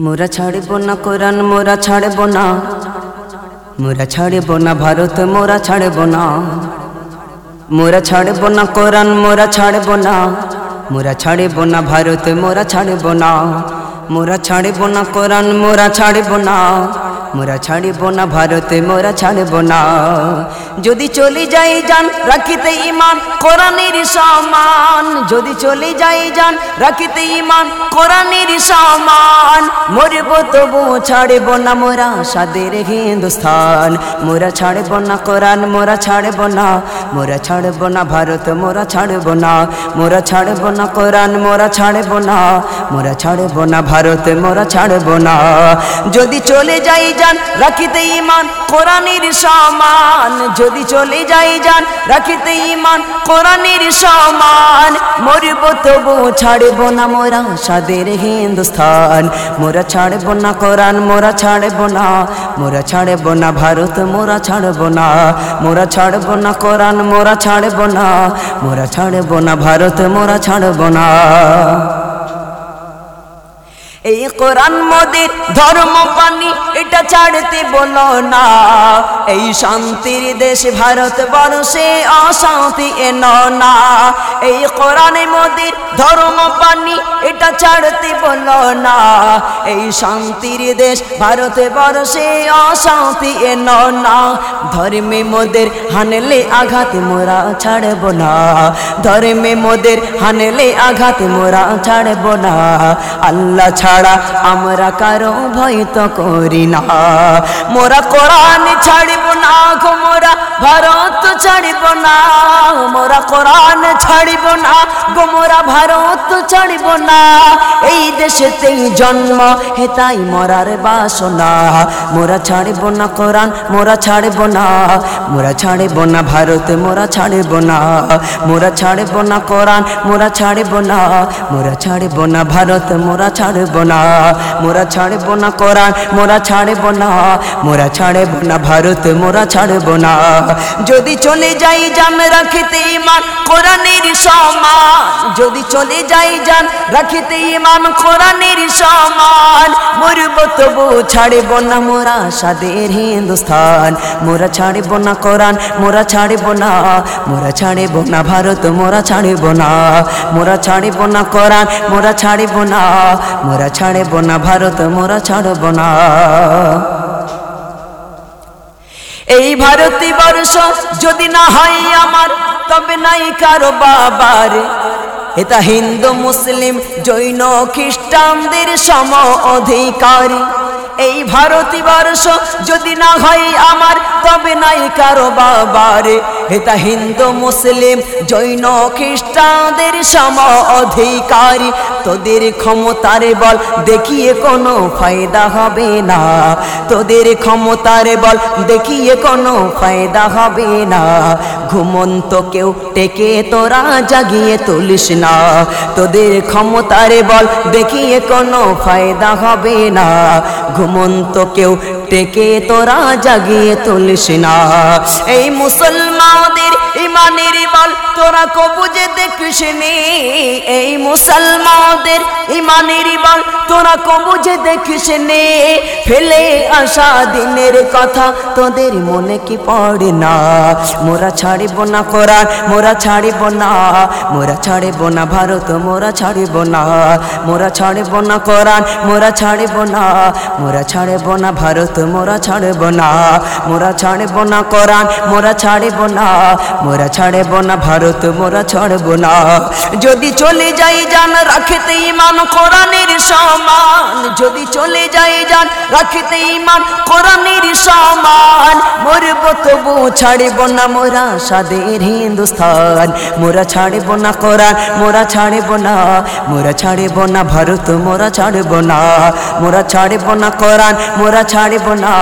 মোরা ছাড়ব না কোরআন মোরা ছাড়ব না মোরা ছাড়ব না ভারত মোরা ছাড়ব না মোরা ছাড়ব না কোরআন মোরা ছাড়ব না মোরা ছাড়ব না ভারত মোরা ছাড়ব না মোরা ছাড়ব না কোরআন মোরা ছাড়ব না মোরা ছাড়ব না ভারতে মোরা ছাড়ব না যদি চলে যাই যান রাখিতে ইমান কোরআনের সমান যদি চলে যাই যান রাখিতে ইমান কোরআনের সমান মরব তবু ছাড়ব না মোরা সাদের হিন্দুস্তান মোরা ছাড়ব না কোরআন মোরা ছাড়ব না মোরা ছাড়ব না ভারত মোরা ছাড়ব না মোরা ছাড়ব না কোরআন মোরা ছাড়ব না মোরা ছাড়ব না ভারত মোরা ছাড়ব না যদি চলে যাই যান, রাখিতে ইমান কোরআনের সমান। যদি চলে যাই যান, রাখিতে ইমান কোরআনের সমান। মরব তবু ছাড়ব না মোরা সাদের হিন্দুস্তান মোরা ছাড়ব না কোরআন, মোরা ছাড়ব না। মোরা ছাড়ব না ভারত, মোরা ছাড়ব না। মোরা ছাড়ব না কোরআন, মোরা ছাড়ব না। মোরা ছাড়ব না ভারত, মোরা ছাড়ব না। এই কোরআন মোদের ধর্ম পানি এটা ছাড়তে বলো না। এই শান্তির দেশ ভারত বর্ষে অশান্তি এন না। এই কোরআন মোদের ধর্ম পানি এটা ছাড়তে বলো না। এই শান্তির দেশ ভারত বর্ষে অশান্তি এন না। ধর্মে মোদের হানলে আঘাত মোরা ছাড়ব না। ধর্মে মোদের হানলে আঘাত মোরা ছাড়ব না। আল্লাহ ছাড়া আমরা কারও ভয় তো করি না। মোরা কোরআন ছাড়ব না গো, মোরা ভারত ছাড়ব না। মোরা কোরআন ছাড়ব না গো, মোরা ভারত ছাড়ব না। এই দেশেতেই জন্ম হেতাই মরার বাসনা। মোরা ছাড়ব না কোরআন, মোরা ছাড়ব না। মোরা ছাড়ব না ভারত, মোরা ছাড়ব না। মোরা ছাড়ব না কোরআন, মোরা ছাড়ব না। মোরা ছাড়ব না ভারত, মোরা ছাড়ব না। মোরা ছাড়ব না কোরআন, মোরা ছাড়ব না। মোরা ছাড়ব না ভারত, মোরা ছাড়ব না। যদি চলে যাই জাম রাখিতে ইমান কোরআনের সমান। যদি চলে যাই জান রাখিতে ইমান কোরআনের সমান। মরব তবু ছাড়ব না মোরা সাদের হিন্দুস্তান মোরা ছাড়ব না কোরআন, মোরা ছাড়ব না। মোরা ছাড়ব না ভারত, মোরা ছাড়ব না। মোরা না কোরআন, মোরা না। মোরা না ভারত, মোরা ছাড়ব না। এই ভারতী বর্ষ যদি না হয় আমার তবে নাই কারও বাবার? এটা হিন্দু মুসলিম জৈন খ্রিস্টানদের সম অধিকারী। এই ভারতী বর্ষ যদি না হয় আমার, তবে নাই কারও বাবারে। এটা হিন্দু মুসলিম, জৈন খ্রিস্টানদের সম অধিকারী। তোদের ক্ষমতার বল দেখিয়ে কোনো ফায়দা হবে না। তোদের ক্ষমতার বল দেখিয়ে কোনো ফায়দা হবে না। ঘুমন্ত কেউ টেকে তোরা, জাগিয়ে তুলিস না। তোদের ক্ষমতার বল দেখিয়ে কোনো ফায়দা হবে না। ঘুমন্ত কেউ টেকে তোরা জাগিয়ে তুলিস না। এই মুসলমানদের ইমানের বল তোরা কবুজে দেখিস নি এই মুসলমানদের ইমানের বল তোরা কবুজে দেখিস নে ফেলে আসা দিনের কথা তোদের মনে কি পড়ে না মোরা ছাড়িব না কোরআন মোরা ছাড়িব না মোরা ছাড়িব না ভারত মোরা ছাড়িব না মোরা ছাড়িব না কোরআন মোরা ছাড়িব না মোরা ছাড়িব না ভারত মোরা ছাড়িব না মোরা ছাড়িব না কোরআন মোরা ছাড়িব না মোরা ছাড়িব না ভারত মোরা ছাড়ব না যদি চলে যাই জান রাখতে ইমান কোরআনের সমান যদি চলে যাই জান রাখতে ইমান কোরআনের সমান মরব তবু ছাড়ব না মোরা সাদের হিন্দুস্তান মোরা ছাড়ব না কোরআন মোরা ছাড়ব না মোরা ছাড়ব না ভারত মোরা ছাড়ব না মোরা ছাড়ব না কোরআন মোরা ছাড়ব না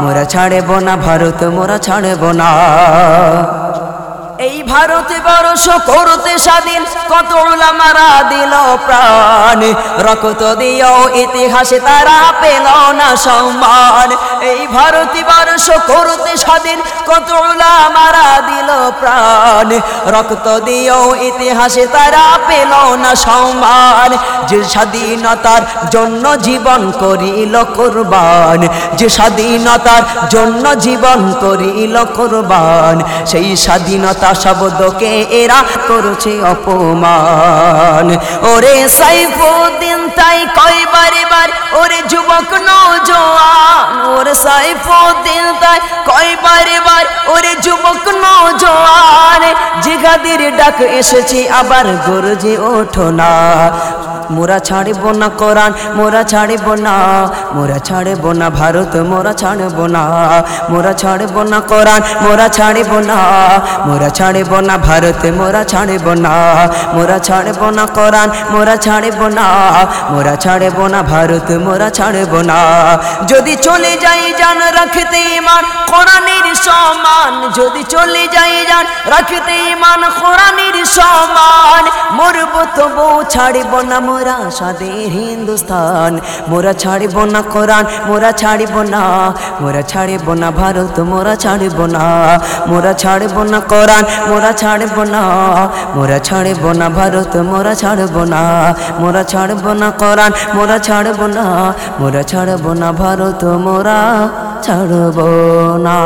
মোরা ছাড়ব না ভারত মোরা ছাড়ব না এই ভারতে বরস করতে স্বাধীন, কত মারা দিল প্রাণ। রক্ত দিও ইতিহাসে তারা পেল না সম্মান। এই ভারতে বরস করতে স্বাধীন, কত মারা দিল প্রাণ। রক্ত দিও ইতিহাসে তারা পেল না সম্মান। যে স্বাধীনতার জন্য জীবন করিল কোরবান। যে স্বাধীনতার জন্য জীবন করিল কোরবান। সেই স্বাধীনতা শব্দকে এরা করছে অপমান। ওরে সাইফুদ্দিন তাই কয়বার বার ওরে যুবক নজওয়ান ওরে সাইফুদ্দিন তাই কয়বার বার ওরে যুবক নজওয়ান জিগাদির ডাক এসেছে আবার গরজে ওঠো না মোরা ছাড়ব না কোরআন মোরা ছাড়ব না মোরা ছাড়ব না ভারত মোরা ছাড়ব না মোরা ছাড়ব না কোরআন মোরা ছাড়ব না মোরা ছাড়ব না ভারত মোরা ছাড়ব না মোরা ছাড়ব না কোরআন মোরা ছাড়ব না মোরা ছাড়ব না ভারত মোরা ছাড়ব না যদি চলে যাই জান রাখতে ইমান কোরআনের সমান যদি চলে যাই জান রাখতে ইমান কোরআনের সমান মরব তবু ছাড়ব না মোরা স্বাদের হিন্দুস্তান মোরা ছাড়ব না কোরআন মোরা ছাড়ব না মোরা ছাড়ব না ভারত মোরা ছাড়ব না মোরা ছাড়ব না কোরআন মোরা ছাড়ব না মোরা ছাড়ব না ভারত মোরা ছাড়ব না মোরা ছাড়ব না কোরআন মোরা ছাড়ব না মোরা ছাড়ব না ভারত মোরা ছাড়ব না।